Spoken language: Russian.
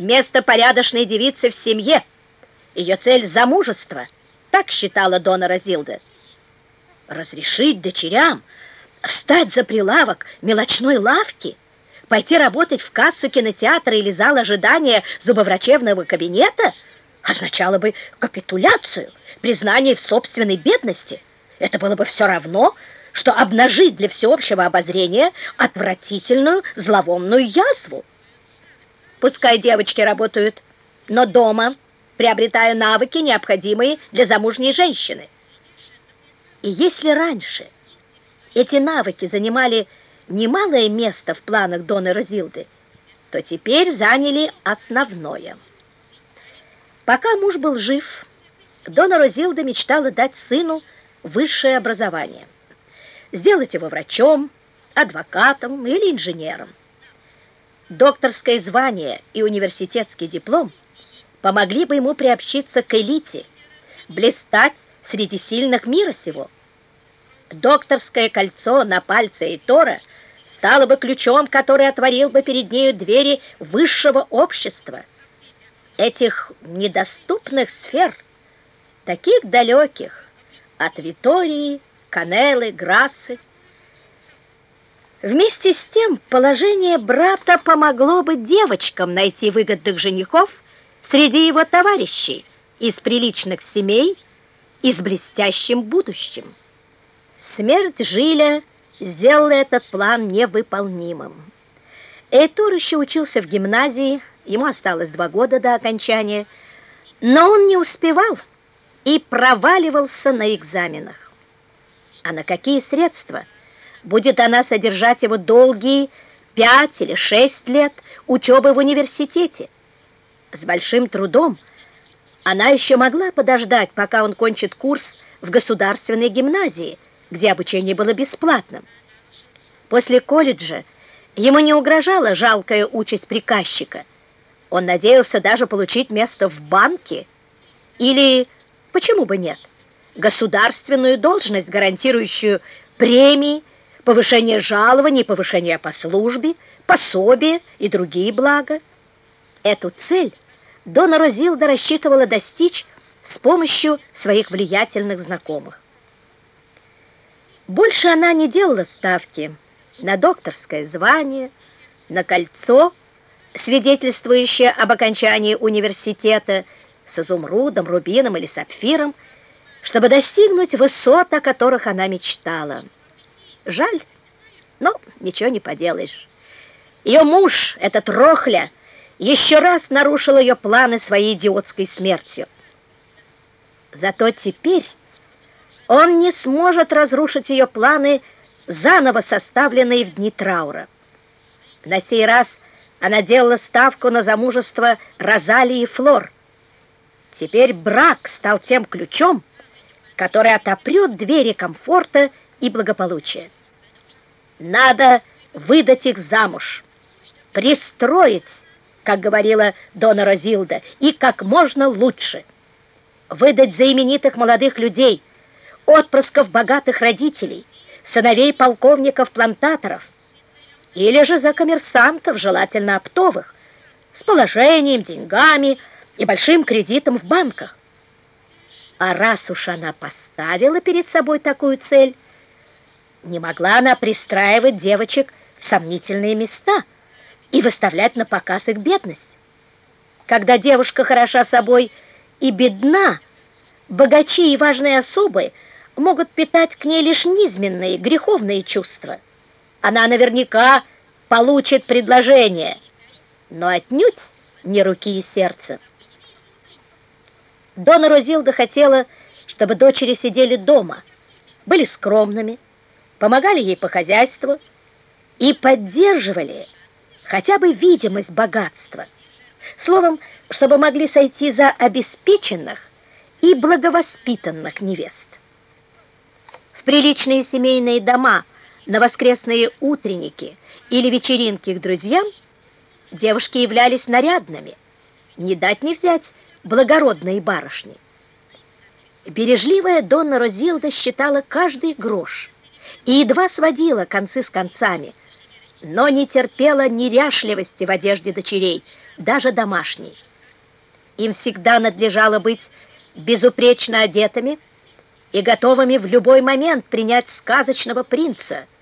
место порядочной девицы в семье. Ее цель – замужество. Так считала Дона Розилда. Разрешить дочерям встать за прилавок мелочной лавки, пойти работать в кассу кинотеатра или зал ожидания зубоврачебного кабинета означало бы капитуляцию, признание в собственной бедности. Это было бы все равно, что обнажить для всеобщего обозрения отвратительную зловонную язву. Пускай девочки работают, но дома, приобретая навыки, необходимые для замужней женщины. И если раньше эти навыки занимали немалое место в планах Доны Розилды, то теперь заняли основное. Пока муж был жив, Дона Розилда мечтала дать сыну высшее образование, сделать его врачом, адвокатом или инженером. Докторское звание и университетский диплом помогли бы ему приобщиться к элите, блистать среди сильных мира сего. Докторское кольцо на пальце Эйтора стало бы ключом, который отворил бы перед нею двери высшего общества, этих недоступных сфер, таких далеких от Витории, Канелы, Грассы, Вместе с тем положение брата помогло бы девочкам найти выгодных женихов среди его товарищей из приличных семей и с блестящим будущим. Смерть Жиля сделала этот план невыполнимым. Эйтур еще учился в гимназии, ему осталось два года до окончания, но он не успевал и проваливался на экзаменах. А на какие средства – будет она содержать его долгие пять или шесть лет учебы в университете. С большим трудом она еще могла подождать, пока он кончит курс в государственной гимназии, где обучение было бесплатным. После колледжа ему не угрожала жалкая участь приказчика. Он надеялся даже получить место в банке или, почему бы нет, государственную должность, гарантирующую премии, повышение жалований, повышение по службе, пособие и другие блага. Эту цель Дона Розилда рассчитывала достичь с помощью своих влиятельных знакомых. Больше она не делала ставки на докторское звание, на кольцо, свидетельствующее об окончании университета с изумрудом, рубином или сапфиром, чтобы достигнуть высот, о которых она мечтала. Жаль, но ничего не поделаешь. Ее муж, этот Рохля, еще раз нарушил ее планы своей идиотской смертью. Зато теперь он не сможет разрушить ее планы, заново составленные в дни траура. На сей раз она делала ставку на замужество Розалии Флор. Теперь брак стал тем ключом, который отопрет двери комфорта и благополучия. Надо выдать их замуж, пристроить, как говорила Дона Розилда, и как можно лучше. Выдать за именитых молодых людей, отпрысков богатых родителей, сыновей полковников-плантаторов, или же за коммерсантов, желательно оптовых, с положением, деньгами и большим кредитом в банках. А раз уж она поставила перед собой такую цель, не могла она пристраивать девочек в сомнительные места и выставлять на показ их бедность. Когда девушка хороша собой и бедна, богачи и важные особы могут питать к ней лишь низменные, греховные чувства. Она наверняка получит предложение, но отнюдь не руки и сердца. Дона Розилда хотела, чтобы дочери сидели дома, были скромными, помогали ей по хозяйству и поддерживали хотя бы видимость богатства. Словом, чтобы могли сойти за обеспеченных и благовоспитанных невест. В приличные семейные дома, на воскресные утренники или вечеринки к друзьям девушки являлись нарядными, не дать не взять благородные барышни. Бережливая Донна Розилда считала каждый грош – и едва сводила концы с концами, но не терпела неряшливости в одежде дочерей, даже домашней. Им всегда надлежало быть безупречно одетыми и готовыми в любой момент принять сказочного принца –